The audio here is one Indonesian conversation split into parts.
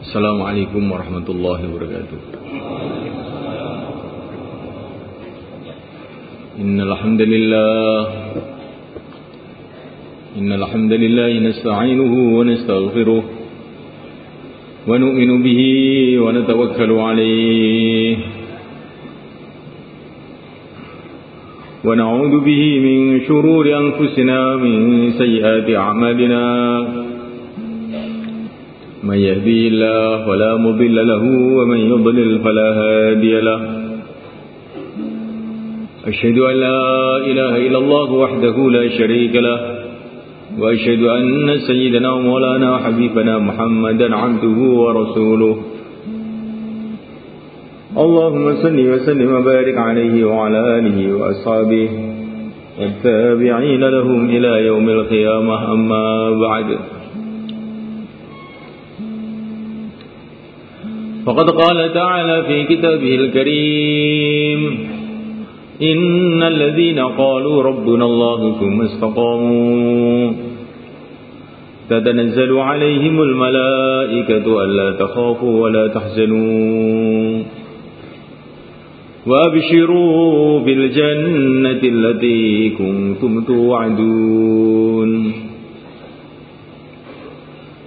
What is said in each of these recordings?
السلام عليكم ورحمة الله وبركاته إن الحمد لله إن الحمد لله نستعينه ونستغفره ونؤمن به ونتوكل عليه ونعوذ به من شرور أنفسنا من سيئات أعمالنا من يهدي الله فلا مضل له ومن يضلل فلا هادي له. أشهد أن لا إله إلا الله وحده لا شريك له وأشهد أن سيدنا ومولانا وحبيبنا محمدا عبده ورسوله. اللهم صل وسلم وبارك عليه وعلى آله وأصحابه والتابعين لهم إلى يوم القيامة أما بعد. فقد قال تعالى في كتابه الكريم إن الذين قالوا ربنا الله ثم استقاموا. تتنزل عليهم الملائكة ألا تخافوا ولا تحزنوا. وابشروا بالجنة التي كنتم توعدون.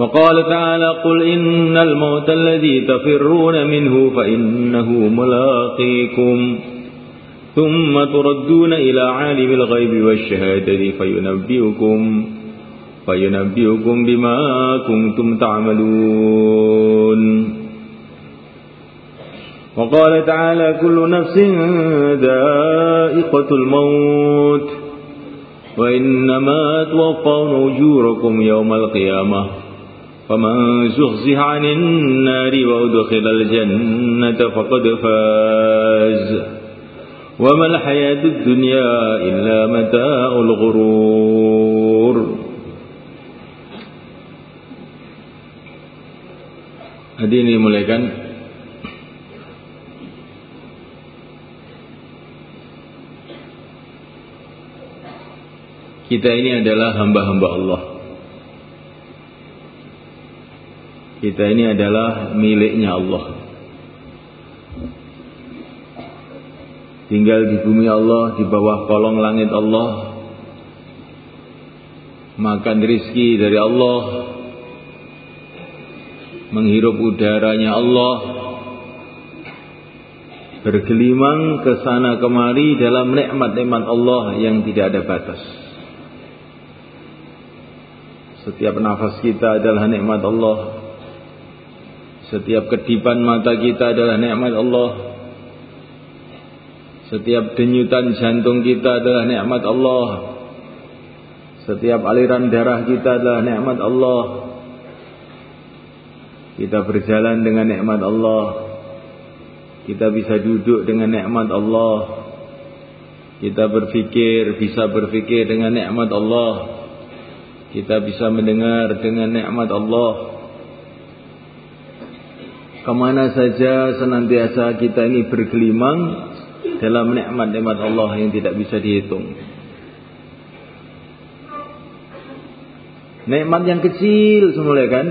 وقال تعالى قل إن الموت الذي تفرون منه فإنه ملاقيكم ثم تردون إلى عالم الغيب والشهادة فينبئكم فينبئكم بما كنتم تعملون. وقال تعالى كل نفس ذائقة الموت وإنما توفون أجوركم يوم القيامة. فمن زحزح عن النار وأدخل الجنة فقد فاز وما الحياة الدنيا إلا متاع الغرور Hadirin dimuliakan Kita ini adalah hamba-hamba Allah Kita ini adalah miliknya Allah. Tinggal di bumi Allah Di bawah kolong langit Allah. Makan rizki dari Allah. Menghirup udaranya Allah. Bergelimang ke sana kemari Dalam nikmat-nikmat Allah Yang tidak ada batas. Setiap nafas kita adalah nikmat Allah setiap kedipan mata kita adalah nikmat Allah. Setiap denyutan jantung kita adalah nikmat Allah. Setiap aliran darah kita adalah nikmat Allah. Kita berjalan dengan nikmat Allah. Kita bisa duduk dengan nikmat Allah. Kita berfikir, bisa berfikir dengan nikmat Allah. Kita bisa mendengar dengan nikmat Allah. Ke mana saja senantiasa kita ini bergelimang dalam nikmat-nikmat Allah yang tidak bisa dihitung. Nikmat yang kecil semula kan.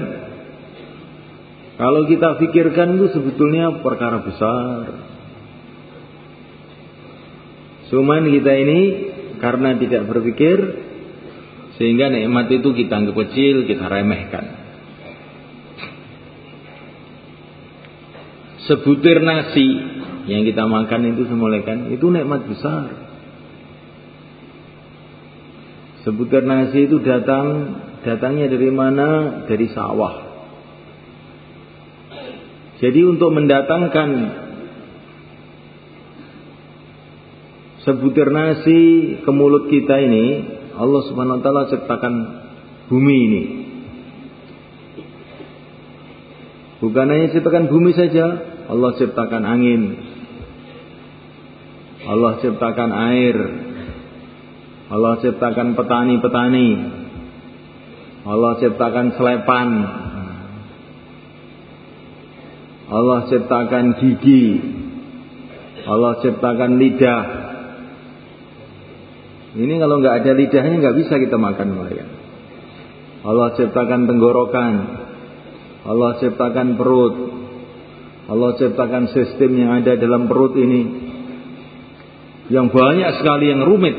Kalau kita pikirkan itu sebetulnya perkara besar. Cuman kita ini karena tidak berpikir sehingga nikmat itu kita anggap kecil, kita remehkan. Sebutir nasi yang kita makan itu semulaikan itu nikmat besar. Sebutir nasi itu datang datangnya dari mana? Dari sawah. Jadi untuk mendatangkan sebutir nasi ke mulut kita ini, Allah Subhanahu wa taala ciptakan bumi ini. Bukan hanya ciptakan bumi saja, Allah ciptakan angin. Allah ciptakan air. Allah ciptakan petani-petani. Allah ciptakan selepan. Allah ciptakan gigi. Allah ciptakan lidah. Ini kalau nggak ada lidahnya nggak bisa kita makan mereka. Allah ciptakan tenggorokan. Allah ciptakan perut. Allah ciptakan sistem yang ada dalam perut ini. Yang banyak sekali yang rumit.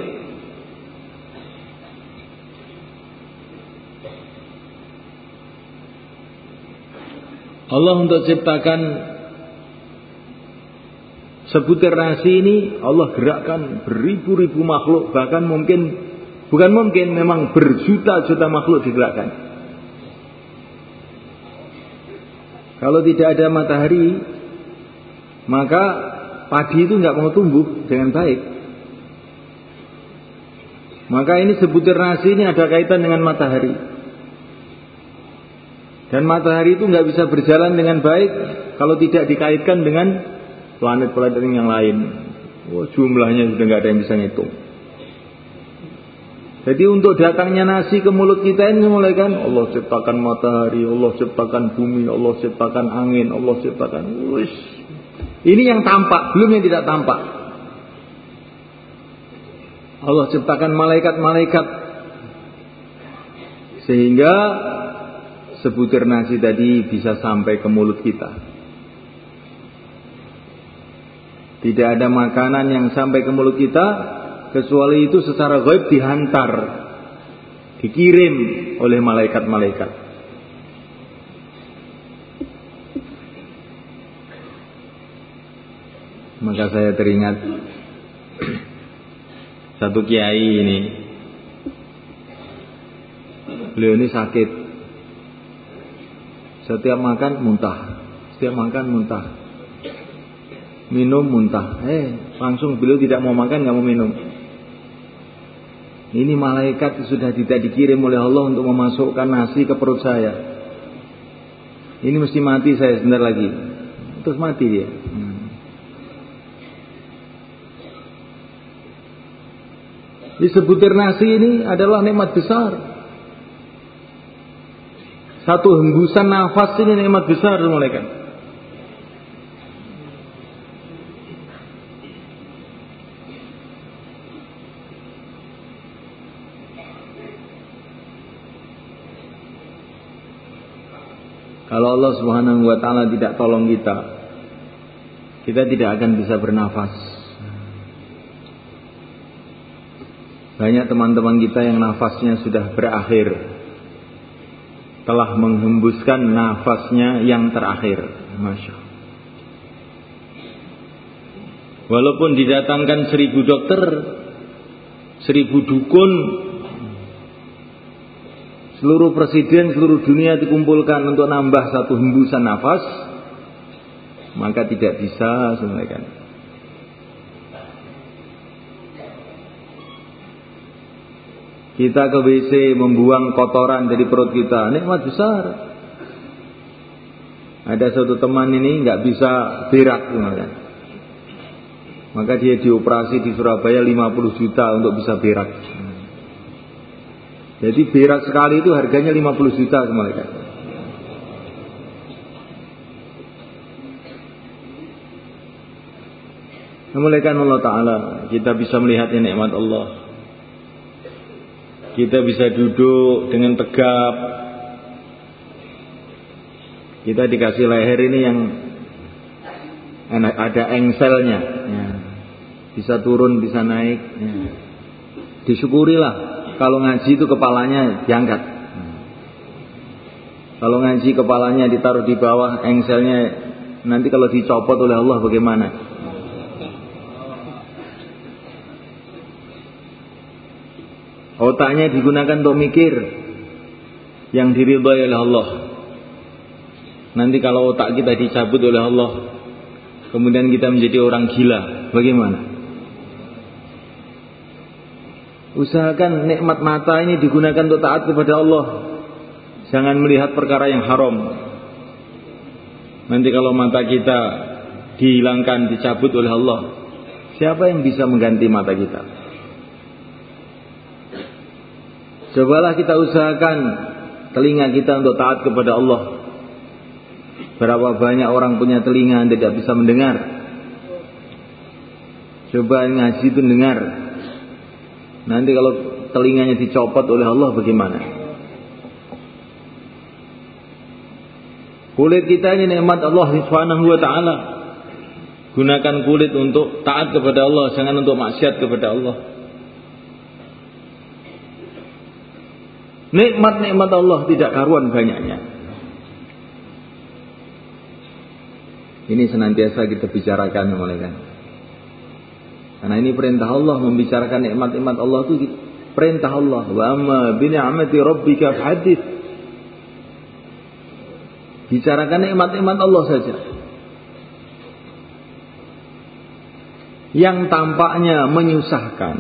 Allah untuk ciptakan sebutir nasi ini Allah gerakkan beribu-ribu makhluk bahkan mungkin bukan mungkin memang berjuta-juta makhluk digerakkan Kalau tidak ada matahari, maka padi itu nggak mau tumbuh dengan baik. Maka ini sebutir nasi ini ada kaitan dengan matahari. Dan matahari itu nggak bisa berjalan dengan baik kalau tidak dikaitkan dengan planet-planet yang lain. Oh, jumlahnya sudah nggak ada yang bisa ngitung. Jadi untuk datangnya nasi ke mulut kita ini mulai kan Allah ciptakan matahari, Allah ciptakan bumi, Allah ciptakan angin, Allah ciptakan wish. Ini yang tampak, belum yang tidak tampak. Allah ciptakan malaikat-malaikat sehingga sebutir nasi tadi bisa sampai ke mulut kita. Tidak ada makanan yang sampai ke mulut kita kecuali itu secara gaib dihantar dikirim oleh malaikat-malaikat. Maka saya teringat satu kiai ini beliau ini sakit. Setiap makan muntah setiap makan muntah. Minum muntah. Eh langsung beliau tidak mau makan nggak mau minum ini malaikat sudah tidak dikirim oleh Allah untuk memasukkan nasi ke perut saya. Ini mesti mati saya sebentar lagi. Terus mati dia. Hmm. Di sebutir nasi ini adalah nikmat besar. Satu hembusan nafas ini nikmat besar malaikat. Kalau Allah Subhanahu wa taala tidak tolong kita, kita tidak akan bisa bernafas. Banyak teman-teman kita yang nafasnya sudah berakhir. Telah menghembuskan nafasnya yang terakhir. Masya Walaupun didatangkan seribu dokter, seribu dukun, seluruh presiden seluruh dunia dikumpulkan untuk nambah satu hembusan nafas maka tidak bisa sebenarnya kita ke WC membuang kotoran dari perut kita. Nikmat besar. Ada satu teman ini nggak bisa berak sebenarnya maka dia dioperasi di Surabaya 50 juta untuk bisa berak jadi berat sekali itu harganya 50 juta malaikat. Memuliakan Allah Ta'ala Kita bisa melihat nikmat Allah Kita bisa duduk dengan tegap Kita dikasih leher ini yang Ada engselnya ya. Bisa turun, bisa naik ya. Disyukurilah kalau ngaji itu kepalanya diangkat. Kalau ngaji kepalanya ditaruh di bawah, engselnya Nanti kalau dicopot oleh Allah bagaimana? Otaknya digunakan untuk mikir yang diridhai oleh Allah. Nanti kalau otak kita dicabut oleh Allah, kemudian kita menjadi orang gila, bagaimana? Usahakan nikmat mata ini digunakan untuk taat kepada Allah. Jangan melihat perkara yang haram. Nanti kalau mata kita dihilangkan, dicabut oleh Allah, siapa yang bisa mengganti mata kita? Cobalah kita usahakan telinga kita untuk taat kepada Allah. Berapa banyak orang punya telinga yang tidak bisa mendengar. Coba ngaji itu dengar. Nanti kalau telinganya dicopot oleh Allah bagaimana? Kulit kita ini nikmat Allah Subhanahu wa taala. Gunakan kulit untuk taat kepada Allah, jangan untuk maksiat kepada Allah. Nikmat-nikmat Allah tidak karuan banyaknya. Ini senantiasa kita bicarakan kan. Karena ini perintah Allah membicarakan nikmat-nikmat Allah itu perintah Allah. Wa amma bi ni'mati rabbika fahadits. Bicarakan nikmat-nikmat Allah saja. Yang tampaknya menyusahkan,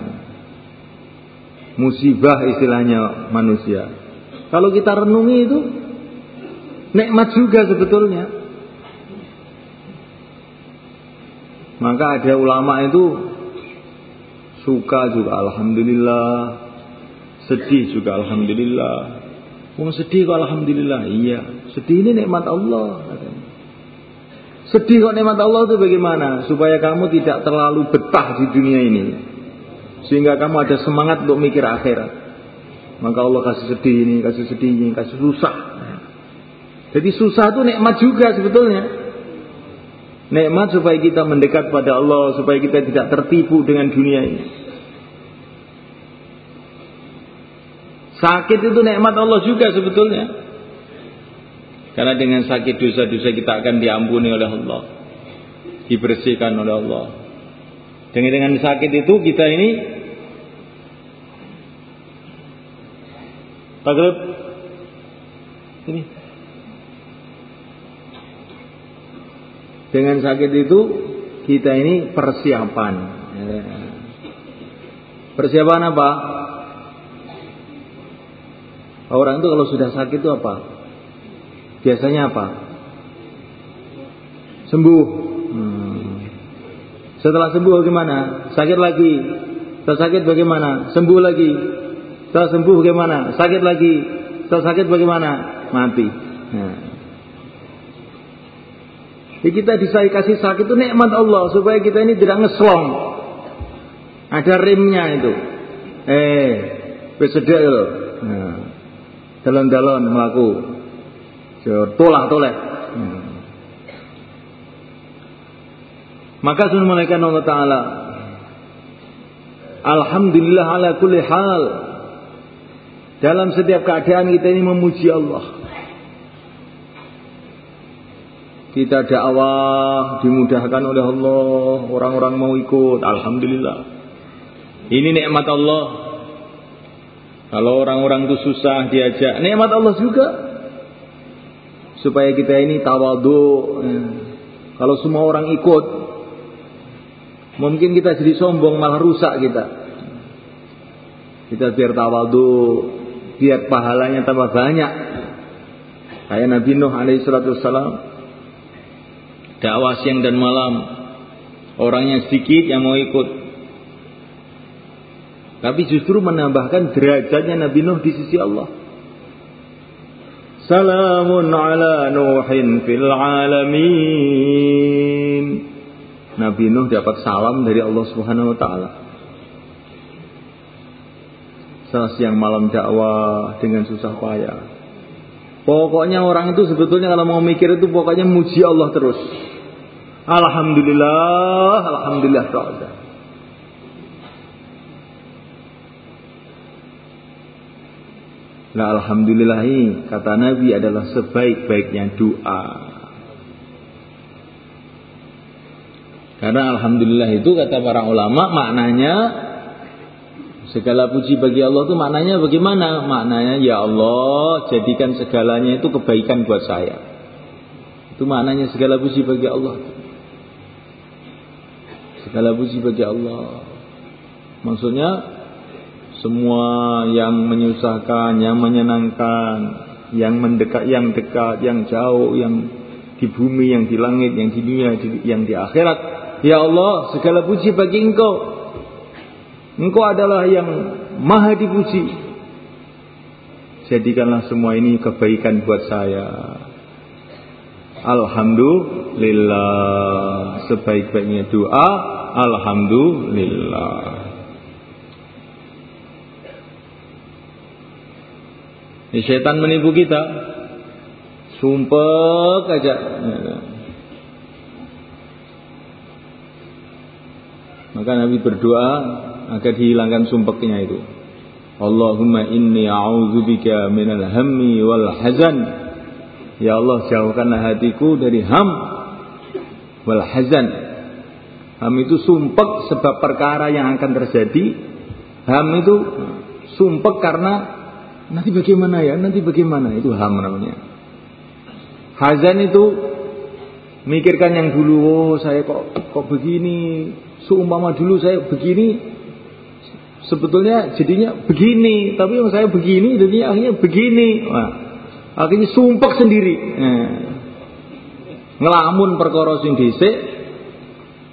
musibah istilahnya manusia. Kalau kita renungi itu nikmat juga sebetulnya. Maka ada ulama itu suka juga alhamdulillah, sedih juga alhamdulillah. Mau sedih kok alhamdulillah. Iya, sedih ini nikmat Allah Sedih kok nikmat Allah itu bagaimana? Supaya kamu tidak terlalu betah di dunia ini. Sehingga kamu ada semangat untuk mikir akhirat. Maka Allah kasih sedih ini, kasih sedih ini, kasih susah. Jadi susah itu nikmat juga sebetulnya. Nikmat supaya kita mendekat pada Allah, supaya kita tidak tertipu dengan dunia ini. Sakit itu nikmat Allah juga sebetulnya. Karena dengan sakit dosa-dosa kita akan diampuni oleh Allah. Dibersihkan oleh Allah. Dengan dengan sakit itu kita ini Tagrib ini dengan sakit itu kita ini persiapan ya. persiapan apa orang itu kalau sudah sakit itu apa biasanya apa sembuh setelah sembuh bagaimana? Sakit lagi. Setelah sakit bagaimana? Sembuh lagi. Setelah sembuh bagaimana? Sakit lagi. Setelah sakit bagaimana? Mati. Nah. Jadi kita kasih sakit itu nikmat Allah supaya kita ini tidak ngeslong. Ada rimnya itu. Eh, besedek loh. Nah. Dalam-dalam melaku. Tolah toleh. Nah. Maka sunnah malaikat Allah Ta'ala Alhamdulillah ala kulli hal Dalam setiap keadaan kita ini memuji Allah Kita dakwah dimudahkan oleh Allah Orang-orang mau ikut Alhamdulillah Ini nikmat Allah Kalau orang-orang itu susah diajak Nikmat Allah juga Supaya kita ini tawadu Kalau semua orang ikut Mungkin kita jadi sombong malah rusak kita. Kita biar tawadu, biar pahalanya tambah banyak. Kayak Nabi Nuh wassalam. Dakwah siang dan malam. Orangnya sedikit yang mau ikut. Tapi justru menambahkan derajatnya Nabi Nuh di sisi Allah. Salamun ala Nuhin fil alamin. Nabi Nuh dapat salam dari Allah Subhanahu wa taala. Siang malam dakwah dengan susah payah. Pokoknya orang itu sebetulnya kalau mau mikir itu pokoknya muji Allah terus. Alhamdulillah, alhamdulillah ta'ala. Nah alhamdulillah ini kata Nabi adalah sebaik-baiknya doa. Karena alhamdulillah itu kata para ulama maknanya segala puji bagi Allah itu maknanya bagaimana? Maknanya ya Allah jadikan segalanya itu kebaikan buat saya. Itu maknanya segala puji bagi Allah. Segala puji bagi Allah. Maksudnya semua yang menyusahkan, yang menyenangkan, yang mendekat, yang dekat, yang jauh, yang di bumi, yang di langit, yang di dunia, yang di akhirat Ya Allah, segala puji bagi Engkau. Engkau adalah yang maha dipuji. Jadikanlah semua ini kebaikan buat saya. Alhamdulillah. Sebaik-baiknya doa, Alhamdulillah. Ini setan menipu kita. Sumpah aja. Maka Nabi berdoa agar dihilangkan sumpeknya itu. Allahumma inni a'udzubika minal hammi wal hazan. Ya Allah jauhkanlah hatiku dari ham wal hazan. Ham itu sumpek sebab perkara yang akan terjadi. Ham itu sumpek karena nanti bagaimana ya, nanti bagaimana? Itu ham namanya. Hazan itu mikirkan yang dulu, oh saya kok kok begini, seumpama dulu saya begini sebetulnya jadinya begini tapi yang saya begini jadinya akhirnya begini. Nah, akhirnya sumpek sendiri. Nah. ngelamun perkara sing dhisik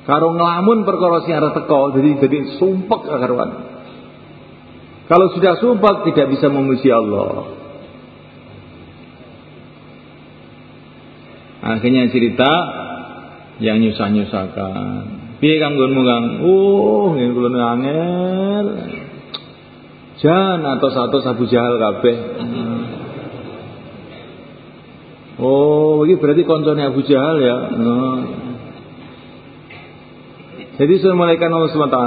karo ngelamun perkara sing teko jadi jadi sumpek karuan kalau sudah sumpek tidak bisa memuji Allah akhirnya cerita yang nyusah-nyusahkan Piye kang nggonmu Kang? Oh, ngene kula angel. Jan atos-atos Abu Jahal kabeh. Oh, ini berarti koncone Abu Jahal ya. Oh. Jadi sudah malaikat Allah SWT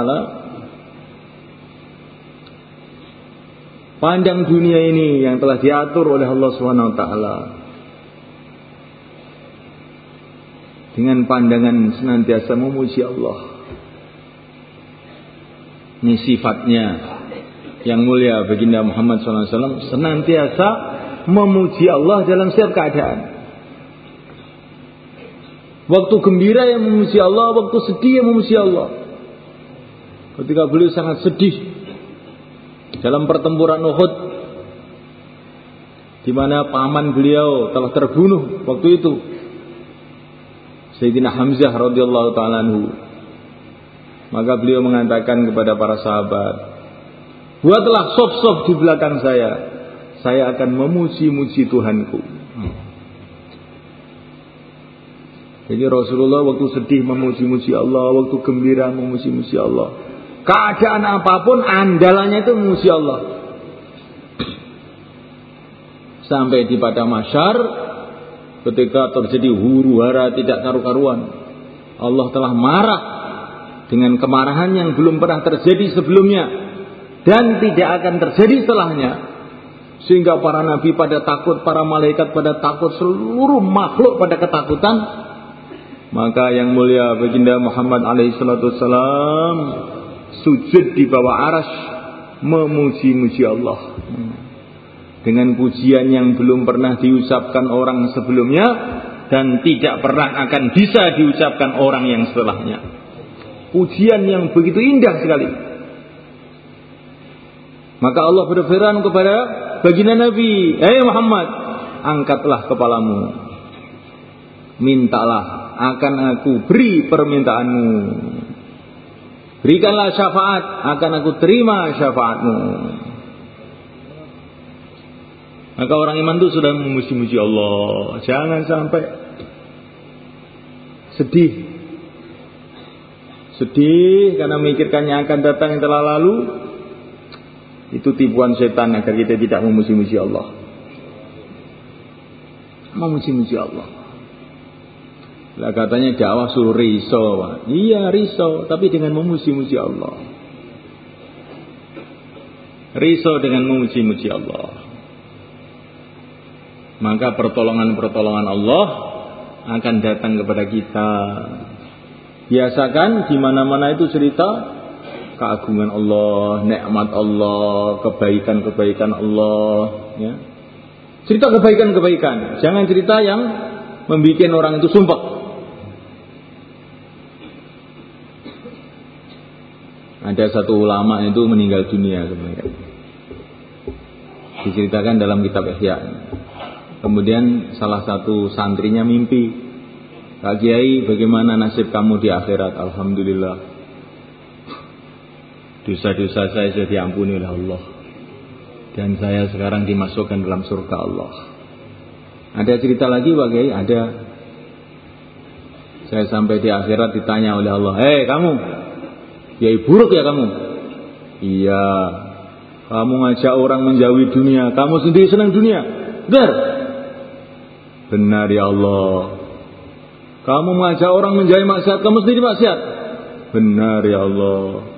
Panjang dunia ini yang telah diatur oleh Allah SWT dengan pandangan senantiasa memuji Allah. Ini sifatnya yang mulia baginda Muhammad SAW senantiasa memuji Allah dalam setiap keadaan. Waktu gembira yang memuji Allah, waktu sedih yang memuji Allah. Ketika beliau sangat sedih dalam pertempuran Uhud di mana paman beliau telah terbunuh waktu itu Sayyidina Hamzah radhiyallahu taala Maka beliau mengatakan kepada para sahabat, "Buatlah sof-sof di belakang saya. Saya akan memuji-muji Tuhanku." Jadi Rasulullah waktu sedih memuji-muji Allah, waktu gembira memuji-muji Allah. Keadaan apa pun andalannya itu memuji Allah. Sampai di pada masyar ketika terjadi huru hara tidak karu-karuan. Allah telah marah dengan kemarahan yang belum pernah terjadi sebelumnya dan tidak akan terjadi setelahnya. Sehingga para nabi pada takut, para malaikat pada takut, seluruh makhluk pada ketakutan. Maka yang mulia baginda Muhammad alaihissalam sujud di bawah aras memuji-muji Allah dengan pujian yang belum pernah diucapkan orang sebelumnya dan tidak pernah akan bisa diucapkan orang yang setelahnya. Pujian yang begitu indah sekali. Maka Allah berfirman kepada baginda Nabi, "Hei Muhammad, angkatlah kepalamu. Mintalah, akan aku beri permintaanmu. Berikanlah syafaat, akan aku terima syafaatmu." Maka orang iman itu sudah memuji-muji Allah. Jangan sampai sedih. Sedih karena memikirkan akan datang yang telah lalu. Itu tipuan setan agar kita tidak memuji-muji Allah. Memuji-muji Allah. Lah katanya dakwah suruh riso. Iya riso, tapi dengan memuji-muji Allah. Riso dengan memuji-muji Allah maka pertolongan-pertolongan Allah akan datang kepada kita. Biasakan di mana-mana itu cerita keagungan Allah, nikmat Allah, kebaikan-kebaikan Allah, ya. Cerita kebaikan-kebaikan, jangan cerita yang membuat orang itu sumpah. Ada satu ulama itu meninggal dunia kemarin. Diceritakan dalam kitab Ihya. Kemudian salah satu santrinya mimpi Kak Kiai bagaimana nasib kamu di akhirat Alhamdulillah Dosa-dosa saya sudah diampuni oleh Allah Dan saya sekarang dimasukkan dalam surga Allah Ada cerita lagi Pak Kiai? Ada Saya sampai di akhirat ditanya oleh Allah Hei kamu Kiai buruk ya kamu? Iya Kamu ngajak orang menjauhi dunia Kamu sendiri senang dunia Benar? Benar ya Allah kamu mengajak orang menjadi maksiat, kamu sendiri maksiat. Benar ya Allah.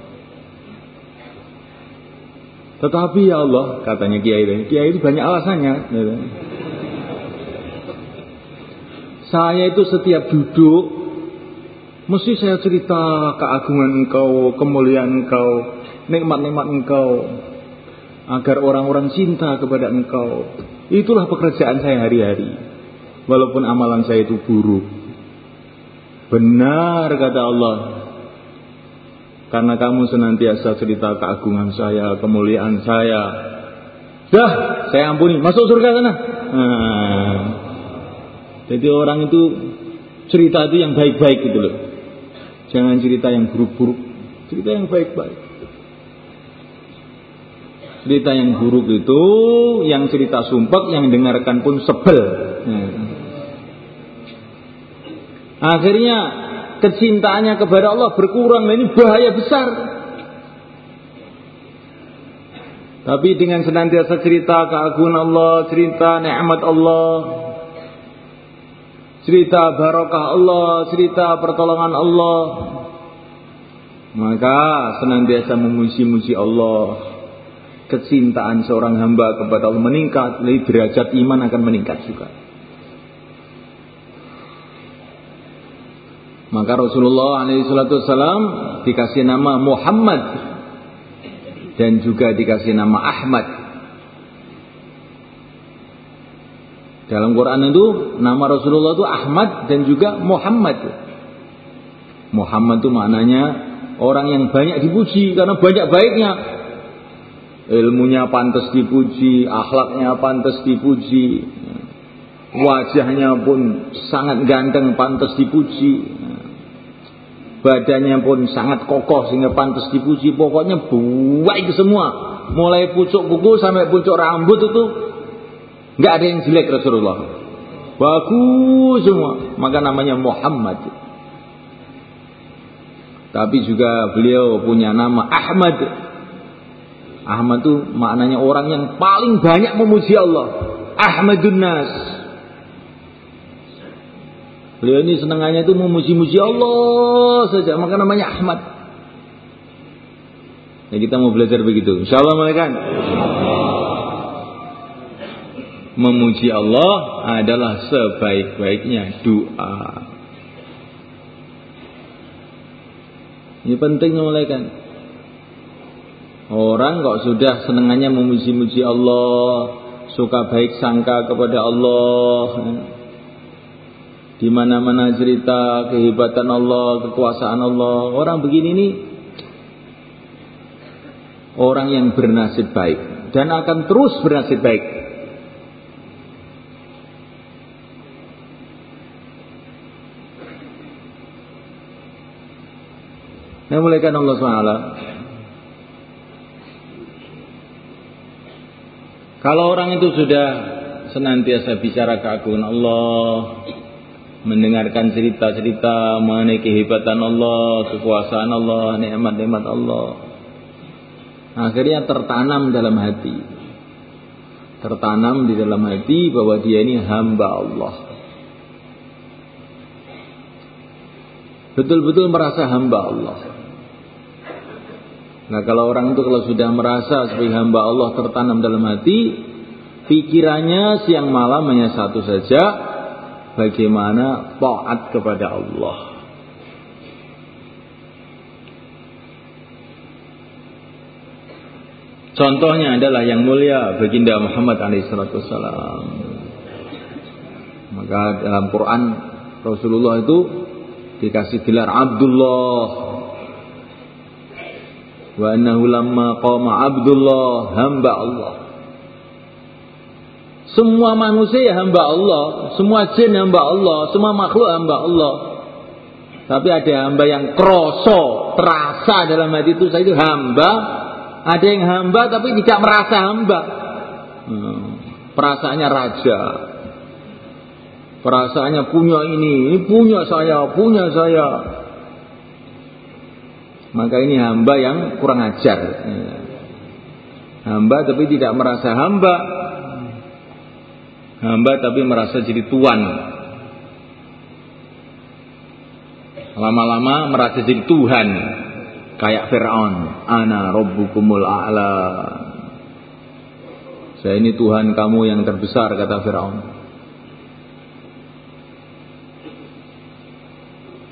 Tetapi ya Allah, katanya Kiai ini, Kiai itu banyak alasannya. Saya itu setiap duduk, mesti saya cerita keagungan engkau, kemuliaan engkau, nikmat-nikmat engkau, agar orang-orang cinta kepada engkau. Itulah pekerjaan saya hari-hari. Walaupun amalan saya itu buruk. Benar kata Allah. Karena kamu senantiasa cerita keagungan saya, kemuliaan saya. Dah, saya ampuni. Masuk surga sana. Nah. Jadi orang itu cerita itu yang baik-baik gitu loh. Jangan cerita yang buruk-buruk. Cerita yang baik-baik. Cerita yang buruk itu, yang cerita sumpah, yang dengarkan pun sebel. Nah. Akhirnya kecintaannya kepada Allah berkurang. Nah, ini bahaya besar. Tapi dengan senantiasa cerita keagungan Allah, cerita nikmat Allah, cerita barokah Allah, cerita pertolongan Allah, maka senantiasa memuji-muji Allah. Kecintaan seorang hamba kepada Allah meningkat, derajat iman akan meningkat juga. Maka Rasulullah SAW dikasih nama Muhammad dan juga dikasih nama Ahmad. Dalam Quran itu nama Rasulullah itu Ahmad dan juga Muhammad. Muhammad itu maknanya orang yang banyak dipuji karena banyak baiknya. Ilmunya pantas dipuji, akhlaknya pantas dipuji, wajahnya pun sangat ganteng pantas dipuji badannya pun sangat kokoh sehingga pantas dipuji pokoknya baik semua mulai pucuk kuku sampai pucuk rambut itu nggak ada yang jelek Rasulullah. Bagus semua. Maka namanya Muhammad. Tapi juga beliau punya nama Ahmad. Ahmad itu maknanya orang yang paling banyak memuji Allah. Ahmadun Nas. Beliau ini senangannya itu memuji-muji Allah saja, maka namanya Ahmad. Ya kita mau belajar begitu. Insya Allah mereka. Memuji Allah adalah sebaik-baiknya doa. Ini penting kan. Orang kok sudah senangannya memuji-muji Allah, suka baik sangka kepada Allah, di mana-mana cerita kehebatan Allah, kekuasaan Allah. Orang begini ini orang yang bernasib baik dan akan terus bernasib baik. Mulaikan Allah SWT. Kalau orang itu sudah senantiasa bicara keagungan Allah, mendengarkan cerita-cerita mengenai kehebatan Allah, kekuasaan Allah, nikmat-nikmat Allah. Akhirnya tertanam dalam hati. Tertanam di dalam hati bahwa dia ini hamba Allah. Betul-betul merasa hamba Allah. Nah kalau orang itu kalau sudah merasa sebagai hamba Allah tertanam dalam hati, pikirannya siang malam hanya satu saja, bagaimana taat kepada Allah. Contohnya adalah yang mulia Baginda Muhammad alaihissalam. Maka dalam Quran Rasulullah itu dikasih gelar Abdullah Wa annahu lamma qama Abdullah hamba Allah. Semua manusia hamba Allah, semua jin hamba Allah, semua makhluk hamba Allah. Tapi ada hamba yang kroso, terasa dalam hati itu saya itu hamba. Ada yang hamba tapi tidak merasa hamba. Hmm. Perasaannya raja. Perasaannya punya ini, ini punya saya, punya saya. Maka ini hamba yang kurang ajar. Hamba tapi tidak merasa hamba, hamba tapi merasa jadi tuan. Lama-lama merasa jadi Tuhan. Kayak Fir'aun. Ana rabbukumul a'la. Saya ini Tuhan kamu yang terbesar kata Fir'aun.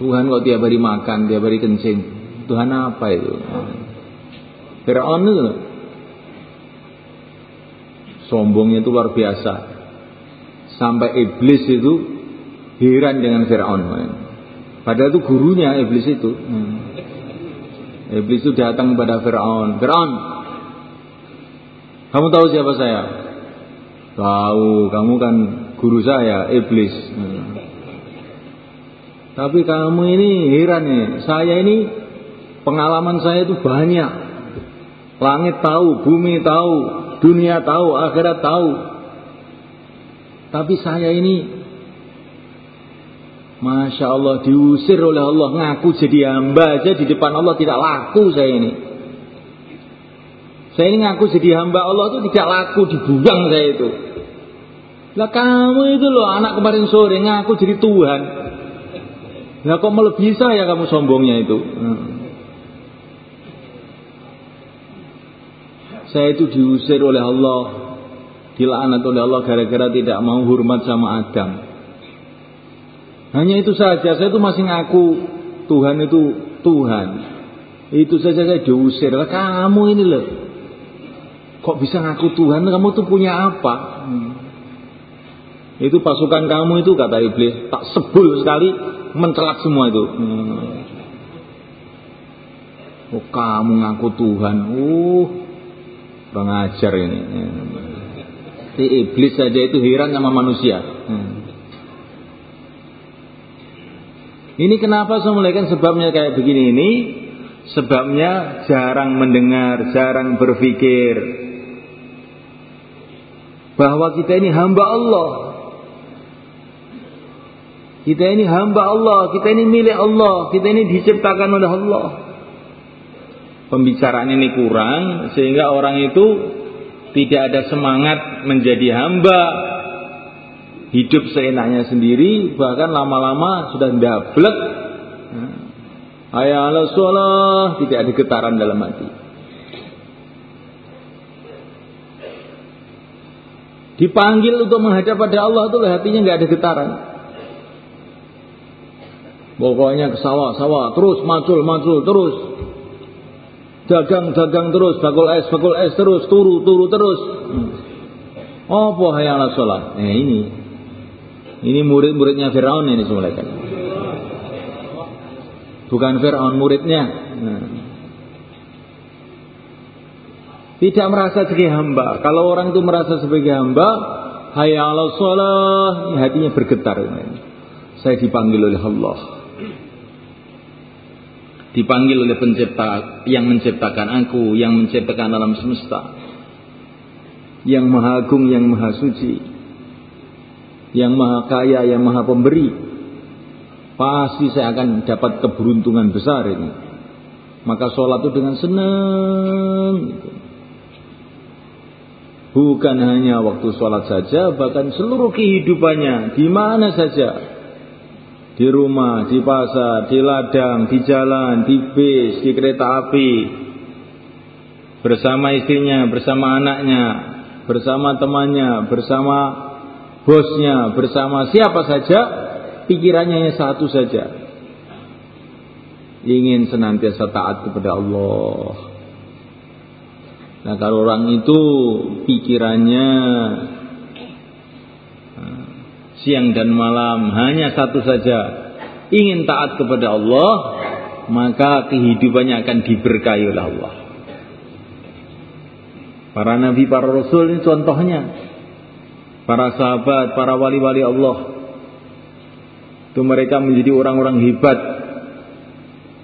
Tuhan kok tiap hari makan, tiap hari kencing. Tuhan apa itu? Fir'aun itu sombongnya itu luar biasa sampai iblis itu heran dengan Fir'aun. Padahal itu gurunya iblis itu. Iblis itu datang kepada Fir'aun. Fir'aun, kamu tahu siapa saya? Tahu, kamu kan guru saya, iblis. Tapi kamu ini heran nih, saya ini pengalaman saya itu banyak. Langit tahu, bumi tahu, dunia tahu, akhirat tahu. Tapi saya ini Masya Allah diusir oleh Allah Ngaku jadi hamba aja di depan Allah tidak laku saya ini Saya ini ngaku jadi hamba Allah itu tidak laku Dibuang saya itu Lah kamu itu loh anak kemarin sore ngaku jadi Tuhan Lah kok melebihi saya kamu sombongnya itu hmm. Saya itu diusir oleh Allah dilaknat oleh Allah gara-gara tidak mau hormat sama Adam. Hanya itu saja, saya itu masih ngaku Tuhan itu Tuhan. Itu saja saya diusir. Lah kamu ini loh. Kok bisa ngaku Tuhan? Kamu tuh punya apa? Hmm. Itu pasukan kamu itu kata iblis tak sebul sekali mencelak semua itu. Hmm. Oh kamu ngaku Tuhan. Uh, pengajar ini. Si iblis saja itu heran sama manusia. Hmm. Ini kenapa saya mulaikan sebabnya kayak begini ini? Sebabnya jarang mendengar, jarang berpikir bahwa kita ini hamba Allah. Kita ini hamba Allah, kita ini milik Allah, kita ini diciptakan oleh Allah. Pembicaraan ini kurang sehingga orang itu tidak ada semangat menjadi hamba, hidup seenaknya sendiri, bahkan lama-lama sudah ndablek. Ayah Allah sholah, tidak ada getaran dalam hati. Dipanggil untuk menghadap pada Allah itu hatinya nggak ada getaran. Pokoknya ke sawah, sawah, terus macul, macul, terus dagang dagang terus bakul es bakul es terus turu turu terus. Apa hayal sholat? Eh ini. Ini murid-muridnya Fir'aun ini semula kan. Bukan Fir'aun muridnya. Nah. tidak merasa sebagai hamba. Kalau orang itu merasa sebagai hamba hayal sholat. Hatinya bergetar. Saya dipanggil oleh Allah dipanggil oleh pencipta yang menciptakan aku, yang menciptakan alam semesta, yang maha agung, yang maha suci, yang maha kaya, yang maha pemberi. Pasti saya akan dapat keberuntungan besar ini. Maka sholat itu dengan senang. Bukan hanya waktu sholat saja, bahkan seluruh kehidupannya, di mana saja di rumah, di pasar, di ladang, di jalan, di bis, di kereta api, bersama istrinya, bersama anaknya, bersama temannya, bersama bosnya, bersama siapa saja, pikirannya hanya satu saja. Ingin senantiasa taat kepada Allah. Nah kalau orang itu pikirannya siang dan malam hanya satu saja, ingin taat kepada Allah, maka kehidupannya akan diberkahi oleh Allah. Para nabi, para rasul ini contohnya. Para sahabat, para wali-wali Allah. Itu mereka menjadi orang-orang hebat.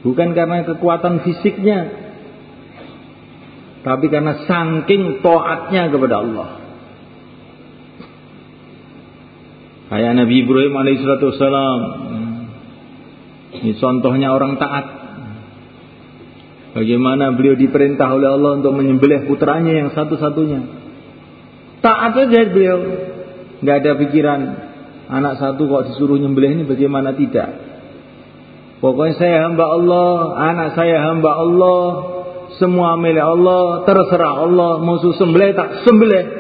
Bukan karena kekuatan fisiknya, tapi karena saking toatnya kepada Allah. Kayak Nabi Ibrahim alaihissalam. Ini contohnya orang taat. Bagaimana beliau diperintah oleh Allah untuk menyembelih putranya yang satu-satunya. Taat saja beliau. Nggak ada pikiran anak satu kok disuruh nyembelih ini bagaimana tidak. Pokoknya saya hamba Allah, anak saya hamba Allah, semua milik Allah, terserah Allah, musuh sembelih tak sembelih.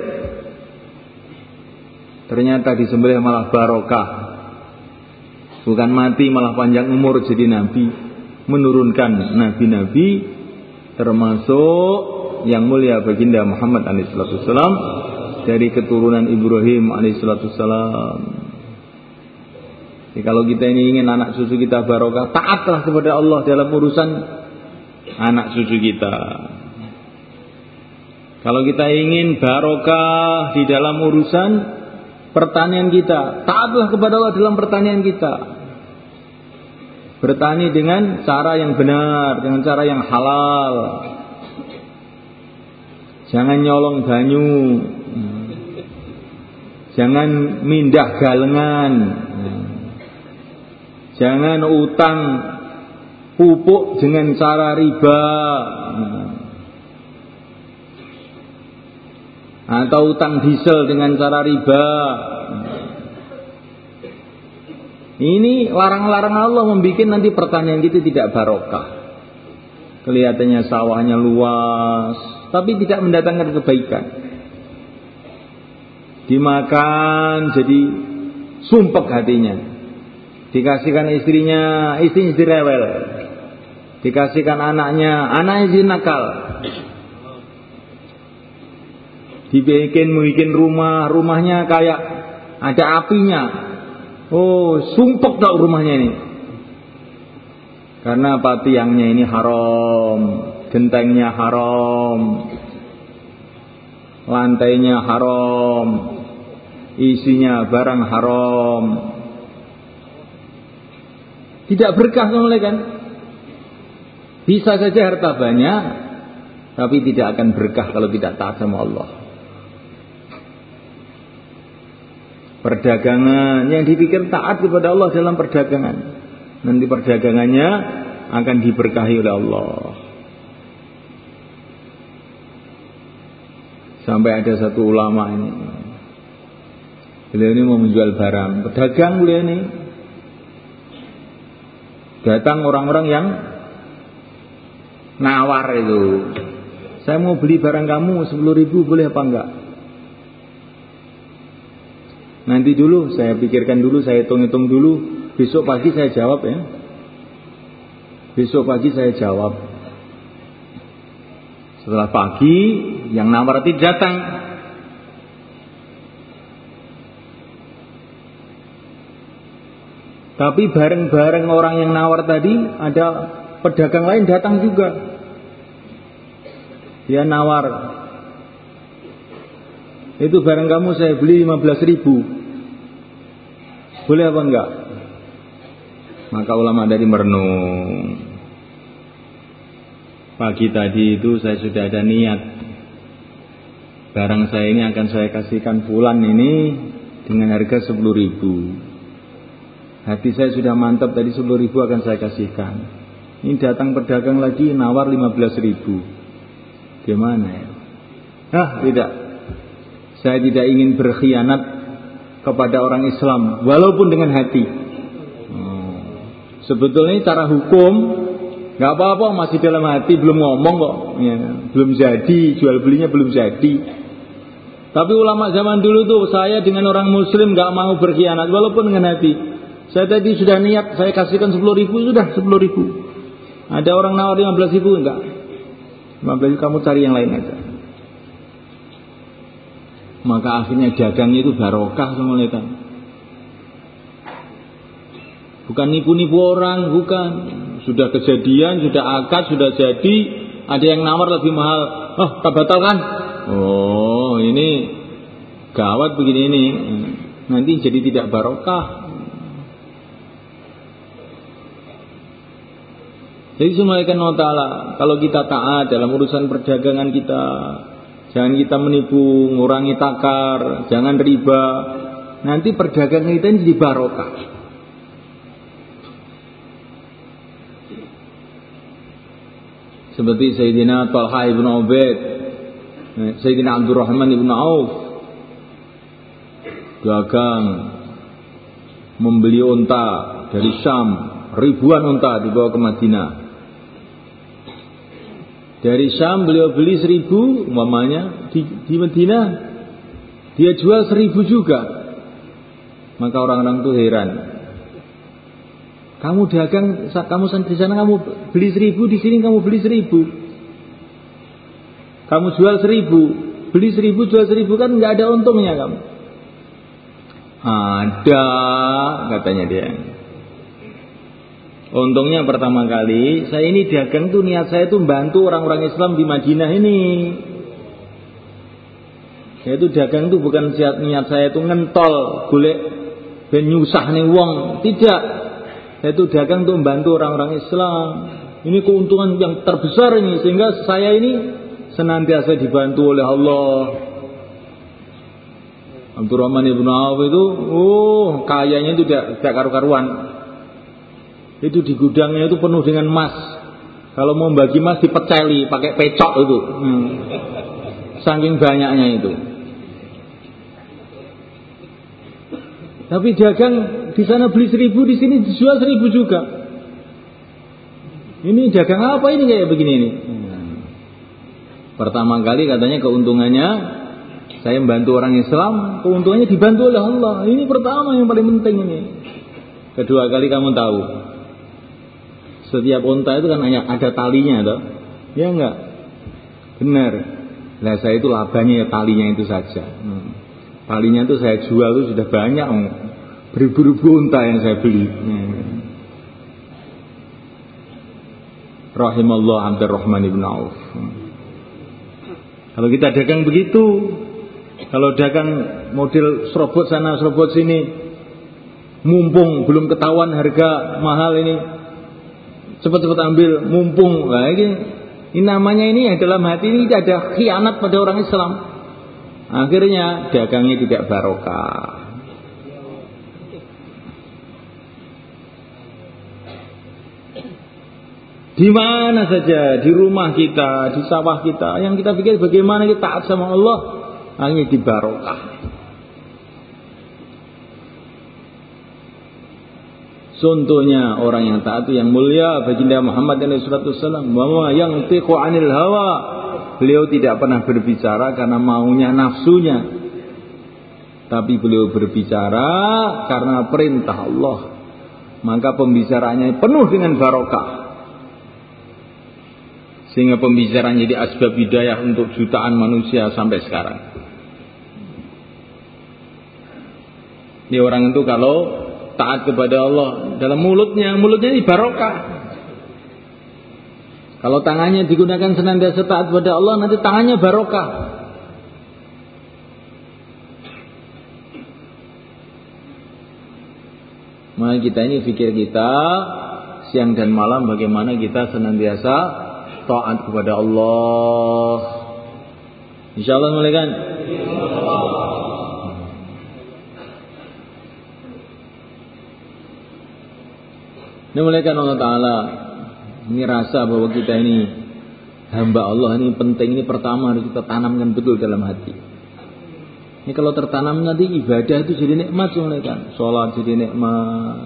Ternyata disembelih malah barokah. Bukan mati malah panjang umur jadi nabi. Menurunkan nabi-nabi termasuk yang mulia baginda Muhammad alaihissalam dari keturunan Ibrahim alaihissalam. Jadi kalau kita ini ingin anak cucu kita barokah, taatlah kepada Allah dalam urusan anak cucu kita. Kalau kita ingin barokah di dalam urusan pertanian kita, taatlah kepada Allah dalam pertanian kita. Bertani dengan cara yang benar, dengan cara yang halal. Jangan nyolong banyu. Jangan mindah galengan. Jangan utang pupuk dengan cara riba atau utang diesel dengan cara riba. Ini larang-larang Allah membuat nanti pertanian kita tidak barokah. Kelihatannya sawahnya luas tapi tidak mendatangkan kebaikan. Dimakan jadi sumpek hatinya. Dikasihkan istrinya istrinya direwel. Dikasihkan anaknya, anaknya nakal. Dibikin bikin rumah, rumahnya kayak ada apinya. Oh, sumpek tak rumahnya ini. Karena apa tiangnya ini haram, gentengnya haram, lantainya haram, isinya barang haram. Tidak berkah oleh kan? Bisa saja harta banyak, tapi tidak akan berkah kalau tidak taat sama Allah. Perdagangan yang dipikir taat kepada Allah dalam perdagangan. Nanti perdagangannya akan diberkahi oleh Allah. Sampai ada satu ulama ini. Beliau ini mau menjual barang. Pedagang beliau ini. Datang orang-orang yang nawar itu. Saya mau beli barang kamu 10 ribu boleh apa enggak? Nanti dulu saya pikirkan dulu, saya hitung-hitung dulu. Besok pagi saya jawab ya. Besok pagi saya jawab. Setelah pagi yang nawar itu datang. Tapi bareng-bareng orang yang nawar tadi ada pedagang lain datang juga. Dia nawar. Itu barang kamu saya beli 15 ribu. Boleh apa enggak? Maka ulama dari merenung. Pagi tadi itu saya sudah ada niat. Barang saya ini akan saya kasihkan bulan ini dengan harga 10 ribu. Hati saya sudah mantap tadi 10 ribu akan saya kasihkan. Ini datang pedagang lagi nawar 15 ribu. Gimana ya? Ah tidak. Saya tidak ingin berkhianat kepada orang Islam. Walaupun dengan hati. Hmm. Sebetulnya cara hukum nggak apa-apa masih dalam hati belum ngomong kok ya, belum jadi jual belinya belum jadi tapi ulama zaman dulu tuh saya dengan orang muslim nggak mau berkhianat walaupun dengan hati saya tadi sudah niat saya kasihkan sepuluh ribu sudah sepuluh ribu ada orang nawar 15 ribu enggak? 15 ribu kamu cari yang lain aja. Maka akhirnya dagangnya itu barokah semuanya. Bukan nipu-nipu orang, bukan. Sudah kejadian, sudah akad, sudah jadi, ada yang nawar lebih mahal. Oh, tak batalkan. Oh, ini gawat begini ini. Nanti jadi tidak barokah. Jadi semalakan Allah Ta'ala Kalau kita taat dalam urusan perdagangan kita Jangan kita menipu Ngurangi takar Jangan riba. Nanti perdagangan kita ini jadi barokah. Seperti Sayyidina Talha ibn Ubaid Sayyidina Abdurrahman ibn Auf. Dagang Membeli unta dari Syam. Ribuan unta dibawa ke Madinah dari Syam beliau beli seribu, umpamanya di, di Medina dia jual seribu juga. Maka orang-orang itu heran. Kamu dagang, kamu di sana kamu beli seribu, di sini kamu beli seribu. Kamu jual seribu, beli seribu, jual seribu kan nggak ada untungnya kamu. Ada, katanya dia. Untungnya pertama kali saya ini dagang tuh niat saya tuh bantu orang-orang Islam di Madinah ini. Saya itu dagang tuh bukan niat saya itu ngentol golek ben nyusah nih wong, tidak. Saya itu dagang tuh membantu orang-orang Islam. Ini keuntungan yang terbesar ini sehingga saya ini senantiasa dibantu oleh Allah. Abdurrahman ibnu Auf itu, oh kayanya itu tidak, tidak karu-karuan. Itu di gudangnya itu penuh dengan emas. Kalau mau bagi emas dipeceli pakai pecok itu. Hmm. Saking banyaknya itu. Tapi dagang di sana beli seribu, di sini dijual seribu juga. Ini dagang apa ini kayak begini ini? Hmm. Pertama kali katanya keuntungannya saya membantu orang Islam, keuntungannya dibantu oleh Allah. Ini pertama yang paling penting ini. Kedua kali kamu tahu, setiap unta itu kan hanya ada talinya toh. Ya enggak? Benar. Lah saya itu labanya ya talinya itu saja. Hmm. Talinya itu saya jual itu sudah banyak beribu-ribu unta yang saya beli. Hmm. Rahimallah Abdurrahman ibn Auf. Hmm. Kalau kita dagang begitu, kalau dagang model serobot sana serobot sini, mumpung belum ketahuan harga mahal ini, cepat-cepat ambil mumpung. Lagi ini namanya ini yang dalam hati ini ada khianat pada orang Islam. Akhirnya dagangnya tidak barokah. Di mana saja? Di rumah kita di sawah kita. Yang kita pikir bagaimana kita taat sama Allah hanya di barokah Contohnya orang yang taat itu yang mulia baginda Muhammad SAW. Bahwa yang tiqu anil hawa. Beliau tidak pernah berbicara karena maunya nafsunya. Tapi beliau berbicara karena perintah Allah. Maka pembicaraannya penuh dengan barokah. Sehingga pembicaraan jadi asbab hidayah untuk jutaan manusia sampai sekarang. Ini orang itu kalau taat kepada Allah dalam mulutnya mulutnya ini barokah kalau tangannya digunakan senantiasa taat kepada Allah nanti tangannya barokah Maka kita ini pikir kita siang dan malam bagaimana kita senantiasa taat kepada Allah. Insya Allah mulai kan? Dimuliakan Allah Ta'ala. Ini rasa bahwa kita ini Hamba Allah ini penting. Ini pertama harus kita tanamkan betul dalam hati. Ini kalau tertanam nanti ibadah itu jadi nikmat kan Sholat jadi nikmat.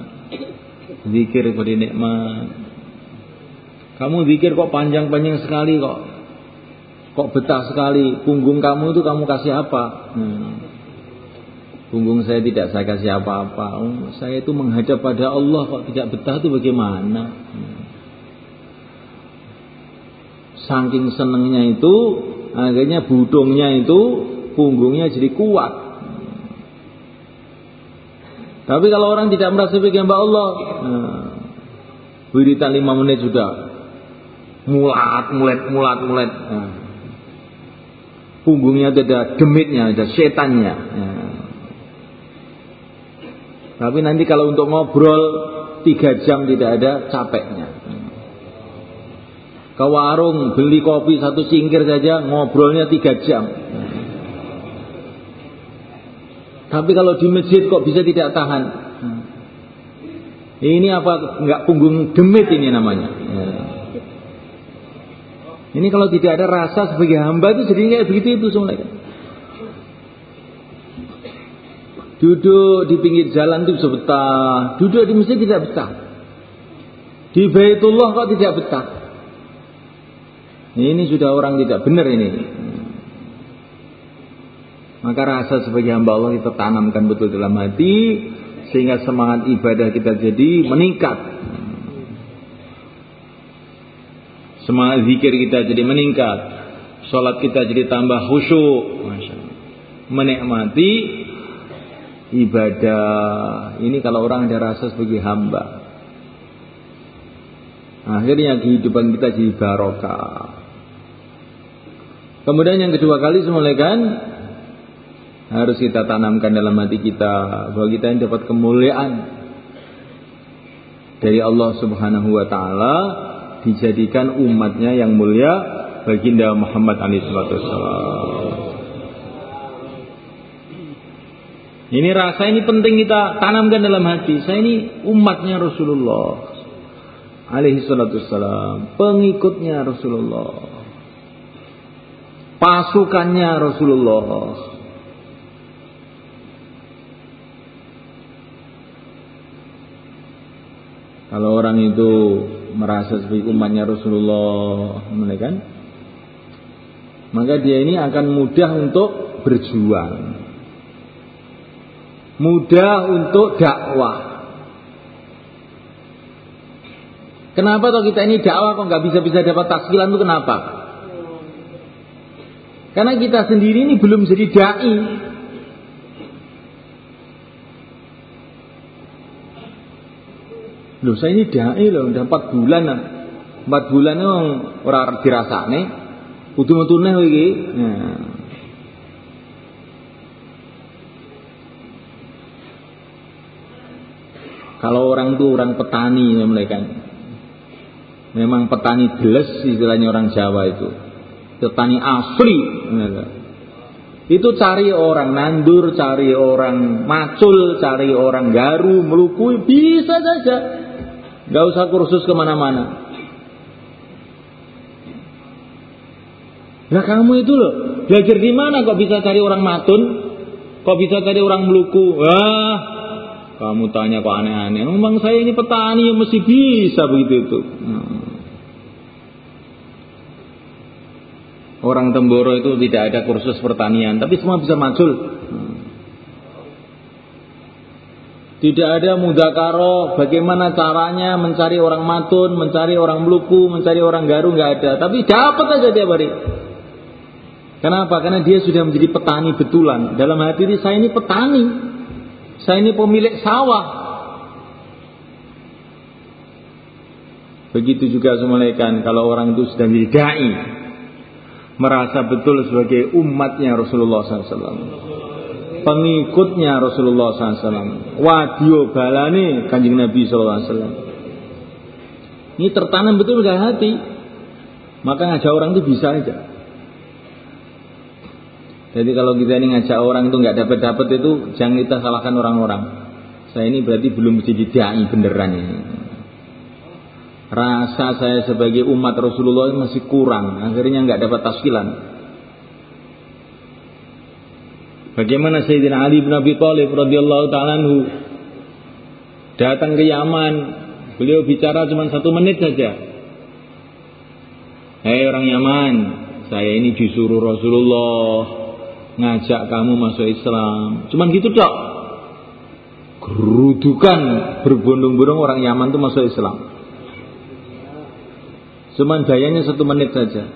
Zikir jadi nikmat. Kamu zikir kok panjang-panjang sekali kok. Kok betah sekali. Punggung kamu itu kamu kasih apa? Hmm. Punggung saya tidak saya kasih apa-apa. Oh, saya itu menghadap pada Allah kok tidak betah itu bagaimana? Saking senengnya itu, akhirnya budungnya itu punggungnya jadi kuat. Tapi kalau orang tidak merasa hamba Allah, nah, wiritan lima menit juga mulat, mulet, mulat, mulet. Nah, punggungnya ada demitnya, ada setannya. Nah. Tapi nanti kalau untuk ngobrol tiga jam tidak ada capeknya. Ke warung beli kopi satu cingkir saja ngobrolnya tiga jam. Tapi kalau di masjid kok bisa tidak tahan? Ini apa? Enggak punggung demit ini namanya. Ini kalau tidak ada rasa sebagai hamba itu jadinya kayak begitu itu semuanya. Duduk di pinggir jalan itu bisa betah. Duduk di masjid tidak betah. Di Baitullah kok tidak betah. Ini sudah orang tidak benar ini. Maka rasa sebagai hamba Allah kita tanamkan betul dalam hati sehingga semangat ibadah kita jadi meningkat. Semangat zikir kita jadi meningkat. Salat kita jadi tambah khusyuk. Menikmati ibadah. Ini kalau orang ada rasa sebagai hamba. Akhirnya kehidupan kita jadi barokah. Kemudian yang kedua kali semulakan harus kita tanamkan dalam hati kita bahwa kita yang dapat kemuliaan dari Allah Subhanahu wa taala dijadikan umatnya yang mulia baginda Muhammad alaihi wasallam. Ini rasa ini penting kita tanamkan dalam hati. Saya ini umatnya Rasulullah alaihi salatu pengikutnya Rasulullah. Pasukannya Rasulullah. Kalau orang itu merasa sebagai umatnya Rasulullah, kan? Maka dia ini akan mudah untuk berjuang mudah untuk dakwah. Kenapa toh kita ini dakwah kok nggak bisa-bisa dapat taskilan itu kenapa? Karena kita sendiri ini belum jadi dai. Loh saya ini dai loh, udah 4 bulan lah. 4 bulan orang dirasa nih. Utuh-utuh nih lagi. Nah. Kalau orang itu orang petani mereka. Memang petani jelas istilahnya orang Jawa itu. Petani asli. Itu cari orang nandur, cari orang macul, cari orang garu, melukui, bisa saja. Gak usah kursus ke mana-mana. Nah kamu itu loh, belajar di mana kok bisa cari orang matun? Kok bisa cari orang meluku? Wah, kamu tanya kok aneh-aneh. Memang saya ini petani yang mesti bisa begitu itu. Hmm. Orang Temboro itu tidak ada kursus pertanian, tapi semua bisa macul. Hmm. Tidak ada mudakaro bagaimana caranya mencari orang matun, mencari orang meluku, mencari orang garu nggak ada. Tapi dapat aja tiap hari. Kenapa? Karena dia sudah menjadi petani betulan. Dalam hati saya ini petani. Saya ini pemilik sawah. Begitu juga semalekan kalau orang itu sudah menjadi merasa betul sebagai umatnya Rasulullah SAW, pengikutnya Rasulullah SAW, wadio balane kanjeng Nabi SAW. Ini tertanam betul dalam hati, maka ngajak orang itu bisa aja. Jadi kalau kita ini ngajak orang itu nggak dapat dapat itu jangan kita salahkan orang-orang. Saya ini berarti belum menjadi dai beneran ini. Rasa saya sebagai umat Rasulullah masih kurang, akhirnya nggak dapat taskilan. Bagaimana Sayyidina Ali bin Abi Thalib radhiyallahu taala datang ke Yaman, beliau bicara cuma satu menit saja. Hei orang Yaman, saya ini disuruh Rasulullah ngajak kamu masuk Islam. Cuman gitu dok. Gerudukan berbondong-bondong orang Yaman itu masuk Islam. Cuman bayarnya satu menit saja.